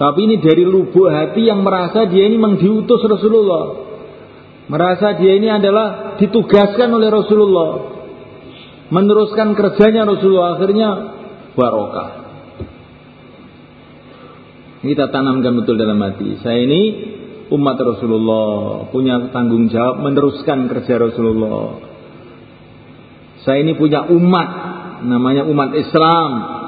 Tapi ini dari lubuk hati yang merasa dia ini memang diutus Rasulullah. Merasa dia ini adalah ditugaskan oleh Rasulullah. Meneruskan kerjanya Rasulullah. Akhirnya barokah. Kita tanamkan betul dalam hati. Saya ini umat Rasulullah. Punya tanggung jawab meneruskan kerja Rasulullah. Saya ini punya umat. Namanya umat Islam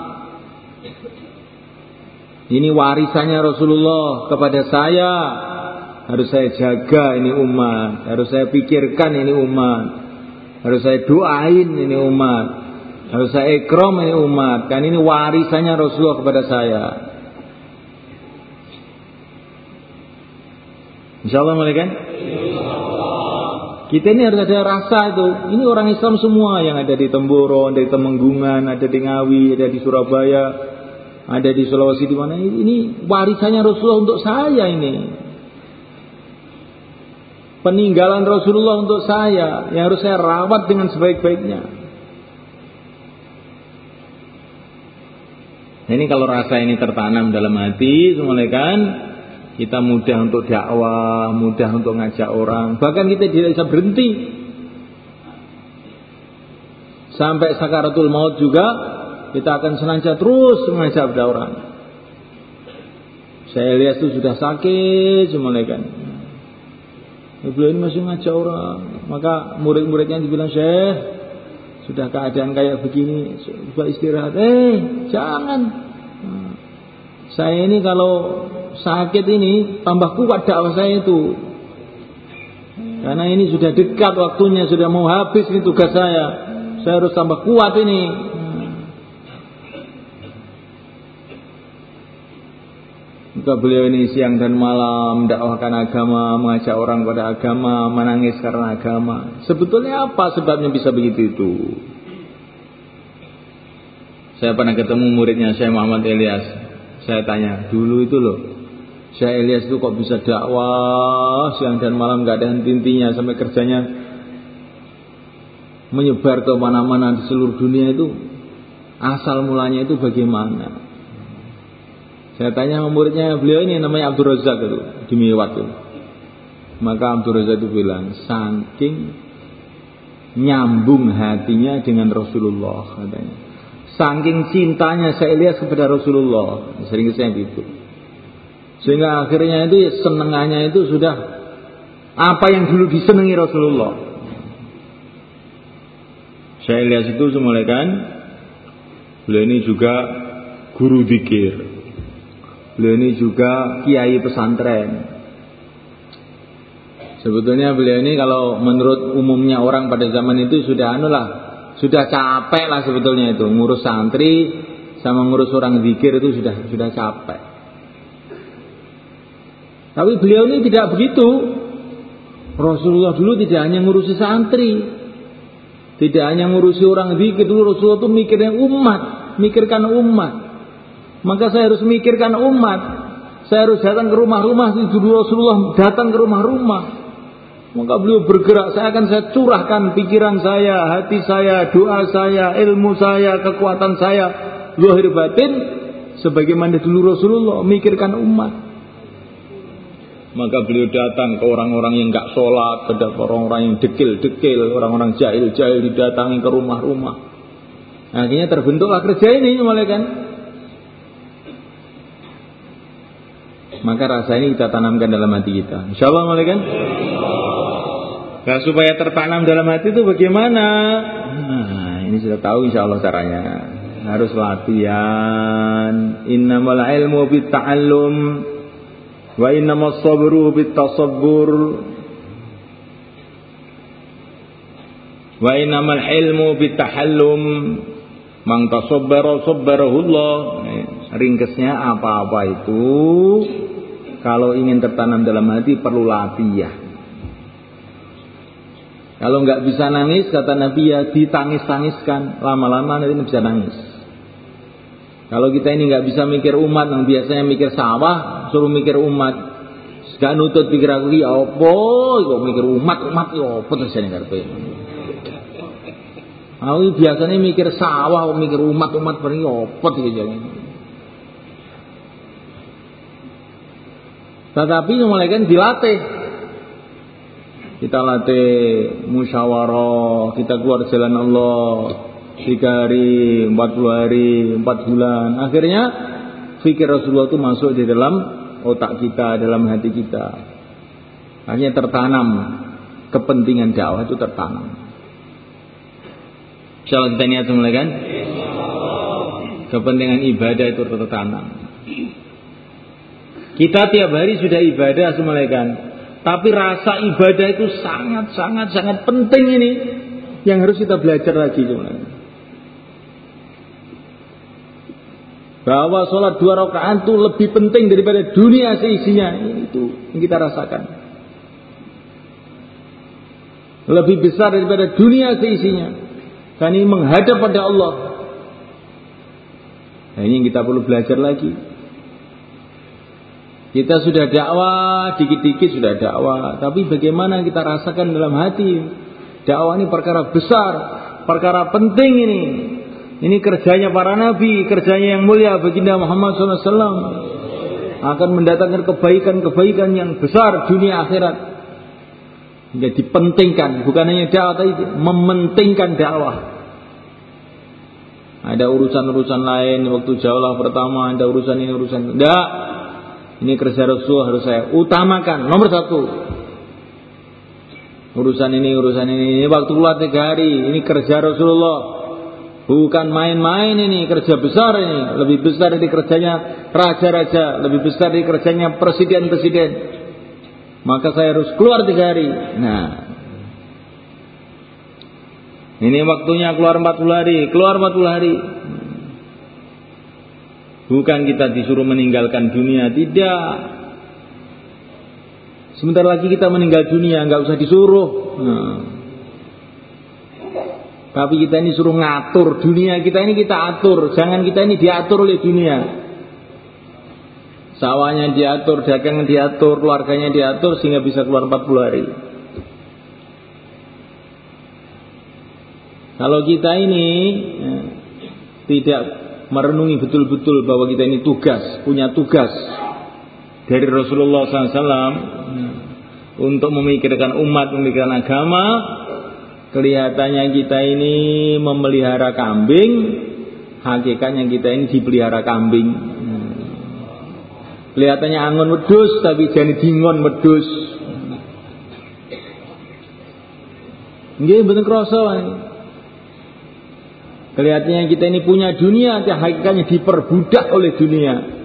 ini warisannya Rasulullah kepada saya. Harus saya jaga ini umat. Harus saya pikirkan ini umat. Harus saya doain ini umat. Harus saya ikram ini umat. Kan ini warisannya Rasulullah kepada saya. Insya Allah? Kita ini harus ada rasa itu. Ini orang Islam semua yang ada di Temboro, ada di Temenggungan, ada di Ngawi, ada di Surabaya, ada di Sulawesi di mana ini warisannya Rasulullah untuk saya ini. Peninggalan Rasulullah untuk saya yang harus saya rawat dengan sebaik-baiknya. Nah, ini kalau rasa ini tertanam dalam hati, semuanya kan kita mudah untuk dakwah, mudah untuk ngajak orang, bahkan kita tidak bisa berhenti. Sampai sakaratul maut juga kita akan senantiasa terus mengajak orang. Saya lihat itu sudah sakit semuanya kan. Beliau ini masih ngajak orang. Maka murid-muridnya dibilang, Syekh, sudah keadaan kayak begini, coba istirahat. Eh, jangan. Nah, saya ini kalau sakit ini, tambah kuat dakwah saya itu. Karena ini sudah dekat waktunya, sudah mau habis ini tugas saya. Saya harus tambah kuat ini. Maka beliau ini siang dan malam dakwahkan agama, mengajak orang pada agama, menangis karena agama. Sebetulnya apa sebabnya bisa begitu itu? Saya pernah ketemu muridnya saya Muhammad Ilyas. Saya tanya, dulu itu loh, saya Ilyas itu kok bisa dakwah siang dan malam gak ada henti-hentinya sampai kerjanya menyebar ke mana-mana di seluruh dunia itu asal mulanya itu bagaimana? Saya tanya sama muridnya beliau ini namanya Abdul Razak itu di Miwat itu. Maka Abdul Razak itu bilang saking nyambung hatinya dengan Rasulullah katanya. Saking cintanya saya lihat kepada Rasulullah, sering saya gitu. Sehingga akhirnya itu senengannya itu sudah apa yang dulu disenangi Rasulullah. Saya lihat itu semula kan beliau ini juga guru dikir Beliau ini juga kiai pesantren. Sebetulnya beliau ini kalau menurut umumnya orang pada zaman itu sudah anu lah, sudah capek lah sebetulnya itu ngurus santri sama ngurus orang zikir itu sudah sudah capek. Tapi beliau ini tidak begitu. Rasulullah dulu tidak hanya ngurusi santri, tidak hanya ngurusi orang zikir dulu Rasulullah itu mikirnya umat, mikirkan umat. Maka saya harus mikirkan umat. Saya harus datang ke rumah-rumah itu Rasulullah datang ke rumah-rumah. Maka beliau bergerak, saya akan saya curahkan pikiran saya, hati saya, doa saya, ilmu saya, kekuatan saya, zahir batin sebagaimana dulu Rasulullah mikirkan umat. Maka beliau datang ke orang-orang yang nggak sholat, ke orang-orang yang dekil-dekil, orang-orang jahil-jahil didatangi ke rumah-rumah. Akhirnya terbentuklah kerja ini, malaikat. maka rasa ini kita tanamkan dalam hati kita. Insya Allah mulai kan? Nah, supaya tertanam dalam hati itu bagaimana? Nah, ini sudah tahu insya Allah caranya. Harus latihan. Innamal ilmu bit ta'allum wa innamas sabru bit tasabbur. Wa innamal ilmu bit tahallum. Mang tasabbara sabbarahullah. Ringkesnya apa-apa itu kalau ingin tertanam dalam hati perlu latihan. Kalau nggak bisa nangis, kata Nabi ya ditangis-tangiskan. Lama-lama nanti bisa nangis. Kalau kita ini nggak bisa mikir umat, yang biasanya mikir sawah, suruh mikir umat. Gak nutut pikir aku ya apa, kok mikir umat, umat ya apa ini karpe. Aku biasanya mikir sawah, mikir umat, umat beri ya apa gitu jalan. Tetapi malaikat dilatih. Kita latih musyawarah, kita keluar jalan Allah tiga hari, empat puluh hari, empat bulan. Akhirnya fikir Rasulullah itu masuk di dalam otak kita, dalam hati kita. Akhirnya tertanam kepentingan dakwah itu tertanam. Insyaallah kita niat mulai kan? Kepentingan ibadah itu tertanam. Kita tiap hari sudah ibadah kan? Tapi rasa ibadah itu sangat sangat sangat penting ini yang harus kita belajar lagi semuanya. Bahwa sholat dua rakaat itu lebih penting daripada dunia seisinya. Itu yang kita rasakan. Lebih besar daripada dunia seisinya. Karena ini menghadap pada Allah. Nah ini yang kita perlu belajar lagi. Kita sudah dakwah, dikit-dikit sudah dakwah. Tapi bagaimana kita rasakan dalam hati. Dakwah ini perkara besar, perkara penting ini. Ini kerjanya para nabi, kerjanya yang mulia baginda Muhammad SAW. Akan mendatangkan kebaikan-kebaikan yang besar dunia akhirat. Hingga dipentingkan, bukan hanya dakwah, tapi mementingkan dakwah. Ada urusan-urusan lain waktu jauh pertama, ada urusan ini urusan tidak. Ini kerja Rasul harus saya utamakan nomor satu. Urusan ini urusan ini, ini waktu keluar tiga hari, ini kerja Rasulullah. Bukan main-main ini kerja besar ini, lebih besar dari kerjanya raja-raja, lebih besar dari kerjanya presiden-presiden. Maka saya harus keluar tiga hari. Nah, ini waktunya keluar 40 hari, keluar 40 hari. Bukan kita disuruh meninggalkan dunia, tidak. Sebentar lagi kita meninggal dunia, nggak usah disuruh. Nah. Tapi kita ini suruh ngatur dunia kita ini kita atur, jangan kita ini diatur oleh dunia. Sawahnya diatur, dagangan diatur, keluarganya diatur sehingga bisa keluar 40 hari. Kalau kita ini ya, tidak merenungi betul-betul bahwa kita ini tugas, punya tugas dari Rasulullah SAW ya, untuk memikirkan umat, memikirkan agama, Kelihatannya kita ini memelihara kambing, hakikatnya kita ini dipelihara kambing. Kelihatannya angon wedus tapi jadi dingon wedus. Nggih betul krasa Kelihatannya kita ini punya dunia, tapi hakikatnya diperbudak oleh dunia.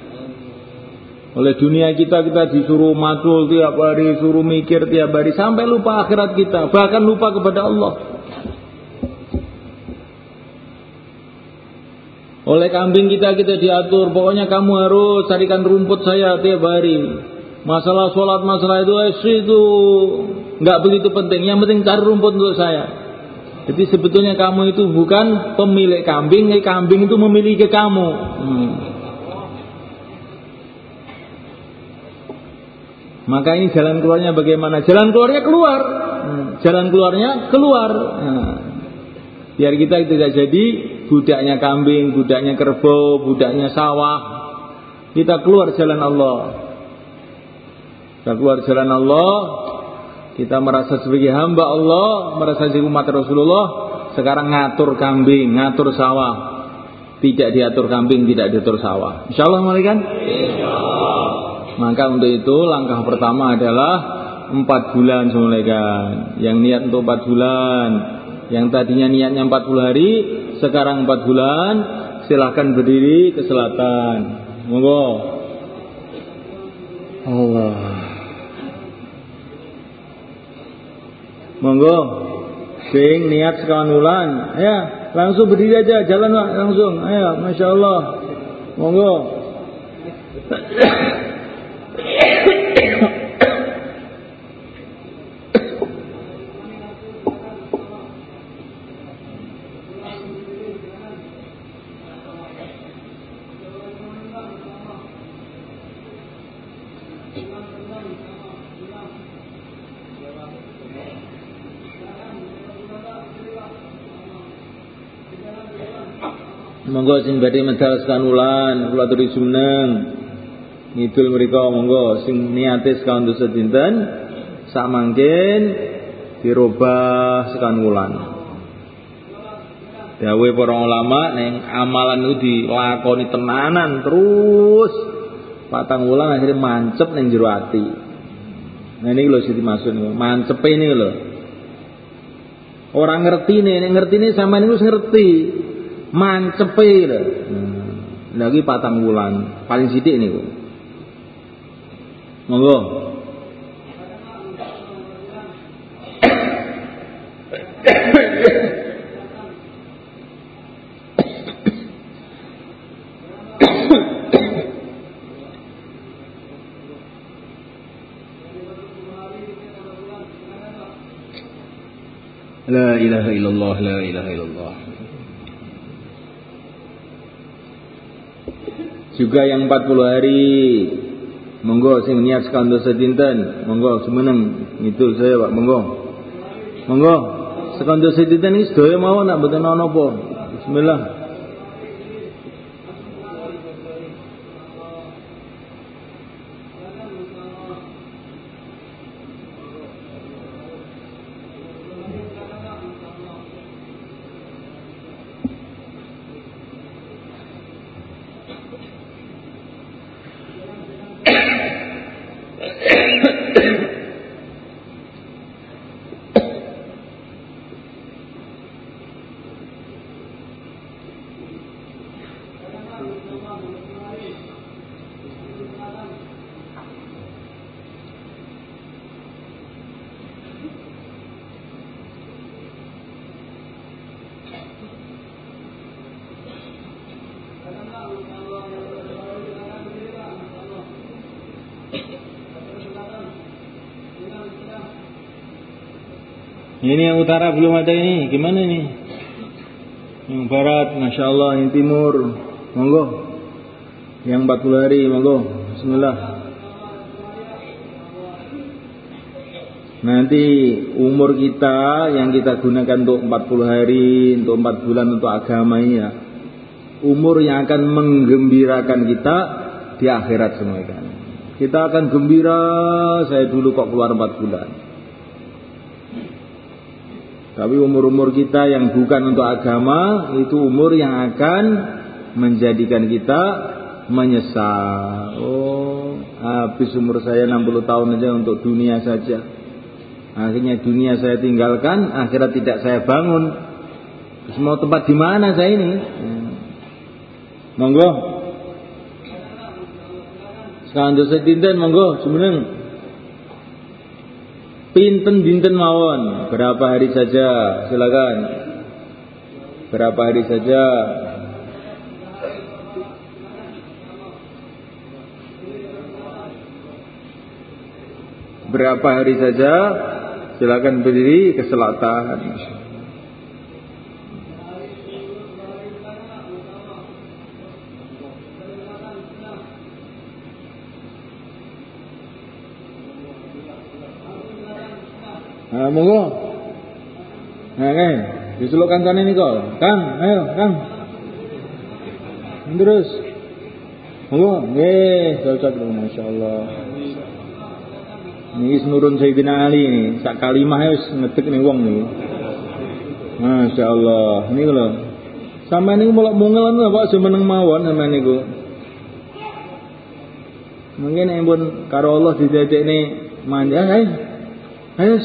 Oleh dunia kita kita disuruh matul tiap hari, suruh mikir tiap hari sampai lupa akhirat kita, bahkan lupa kepada Allah. Oleh kambing kita kita diatur, pokoknya kamu harus carikan rumput saya tiap hari. Masalah sholat, masalah itu itu nggak begitu penting. Yang penting cari rumput untuk saya. Jadi sebetulnya kamu itu bukan pemilik kambing, kambing itu memiliki kamu. Hmm. Maka ini jalan keluarnya bagaimana? Jalan keluarnya keluar. Hmm. Jalan keluarnya keluar. Nah. Biar kita tidak jadi budaknya kambing, budaknya kerbau, budaknya sawah. Kita keluar jalan Allah. Kita keluar jalan Allah. Kita merasa sebagai hamba Allah, merasa sebagai umat Rasulullah. Sekarang ngatur kambing, ngatur sawah. Tidak diatur kambing, tidak diatur sawah. Insya Allah, kan? Insya. Maka untuk itu langkah pertama adalah empat bulan semulaikan. Yang niat untuk empat bulan. Yang tadinya niatnya empat puluh hari, sekarang empat bulan. Silahkan berdiri ke selatan. Monggo. Allah. Monggo. Sing niat sekawan bulan. Ya, langsung berdiri aja, jalan langsung. Ayo, masya Allah. Monggo. Monggo sing badhe medal sekanulan kula aturi jumeneng. ngidul mereka monggo sing niate sekawan dosa dinten sak dirubah sekan wulan Dawe para ulama neng amalan itu dilakoni tenanan terus patang wulan akhirnya mancep neng jero ati. Nah ini lho sing dimaksud mancep ini lho. Orang ngerti nih, ngerti nih sama ini ngerti. Mancep lho. Nah, lagi patang wulan paling sidik nih. Monggo. La ilaha illallah, la ilaha illallah. Juga yang 40 hari Monggo sing niat sekando sedinten, monggo semeneng itu saya Pak, monggo. Monggo sekando sedinten iki sedaya mawon nak ana apa. Bismillah. Ini yang utara belum ada ini, gimana ini? Yang barat, masya Allah, yang timur, monggo. Yang 40 hari, monggo. Bismillah. Nanti umur kita yang kita gunakan untuk 40 hari, untuk 4 bulan untuk agama ini ya. Umur yang akan menggembirakan kita di akhirat semua kan. Kita akan gembira, saya dulu kok keluar 4 bulan. Tapi umur-umur kita yang bukan untuk agama itu umur yang akan menjadikan kita menyesal. Oh, habis umur saya 60 tahun aja untuk dunia saja. Akhirnya dunia saya tinggalkan, akhirnya tidak saya bangun. Terus mau tempat di mana saya ini? Monggo. Sekarang dosa dinten monggo, sebenarnya Pinten dinten mawon, berapa hari saja, silakan. Berapa hari saja. Berapa hari saja, silakan berdiri ke selatan. Nah, monggo. Nah, kan, diseluk kancane niku. Kang, ayo, Kang. Terus. Monggo, nggih, cocok lho masyaallah. Ini nurun Sayyidina Ali ini, sak kalimah wis ngetik ning wong niku. Masya Allah, ini lho. Sama ini mulak mungel apa semeneng mawon sama niku. Mungkin yang pun karo Allah didadek ini manja, ayo, ayo,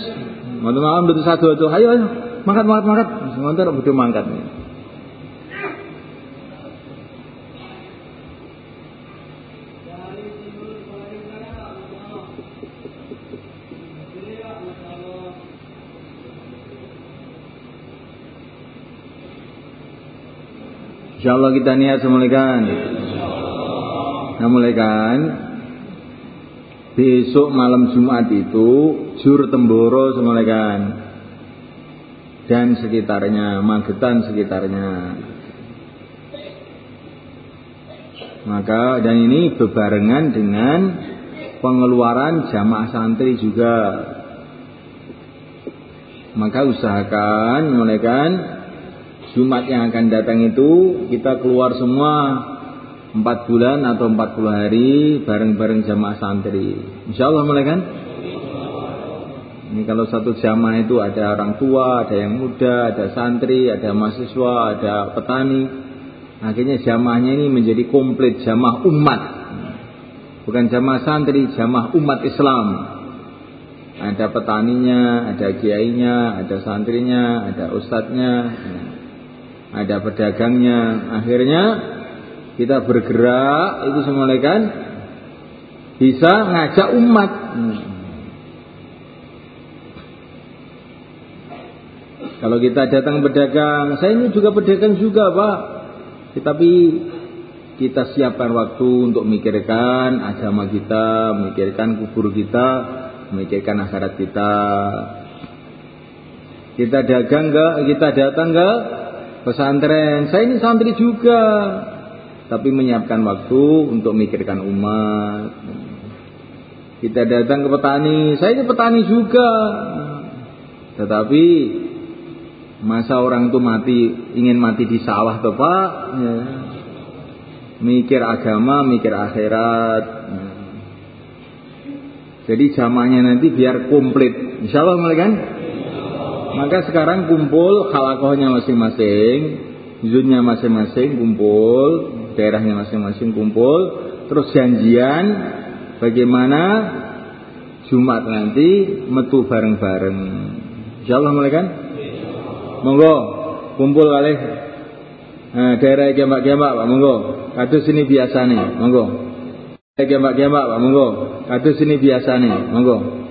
Ngoten mawon betul satu itu. Ayo ayo, mangkat mangkat mangkat. Ngoten betul mangkat. Insya Allah kita niat semulaikan. Nah besok malam Jumat itu Jur Temboro semalekan dan sekitarnya, Magetan sekitarnya. Maka dan ini bebarengan dengan pengeluaran jamaah santri juga. Maka usahakan mulaikan Jumat yang akan datang itu kita keluar semua empat bulan atau empat puluh hari bareng-bareng jamaah santri. Insya Allah mulai kan? Ini kalau satu jamaah itu ada orang tua, ada yang muda, ada santri, ada mahasiswa, ada petani. Akhirnya jamaahnya ini menjadi komplit jamaah umat. Bukan jamaah santri, jamaah umat Islam. Ada petaninya, ada kiainya, ada santrinya, ada ustadznya, ada pedagangnya. Akhirnya kita bergerak itu semua kan bisa ngajak umat. Kalau kita datang berdagang, saya ini juga berdagang juga pak. Tetapi kita siapkan waktu untuk memikirkan agama kita, memikirkan kubur kita, memikirkan akhirat kita. Kita dagang enggak? Kita datang enggak? Pesantren. Saya ini santri juga. Tapi menyiapkan waktu untuk memikirkan umat. Kita datang ke petani. Saya ini petani juga. Tetapi Masa orang itu mati ingin mati di sawah tuh pak? Ya. Mikir agama, mikir akhirat. Ya. Jadi zamannya nanti biar komplit. Insya Allah mulai kan? Maka sekarang kumpul halakohnya masing-masing, zunnya masing-masing kumpul, daerahnya masing-masing kumpul, terus janjian bagaimana Jumat nanti metu bareng-bareng. Insya Allah mulai kan? monggo kumpul kali. Nah, daerah gemak-gemak Pak monggo. Kados sini biasa nih monggo. Daerah gemak-gemak Pak monggo. Kados sini biasa nih monggo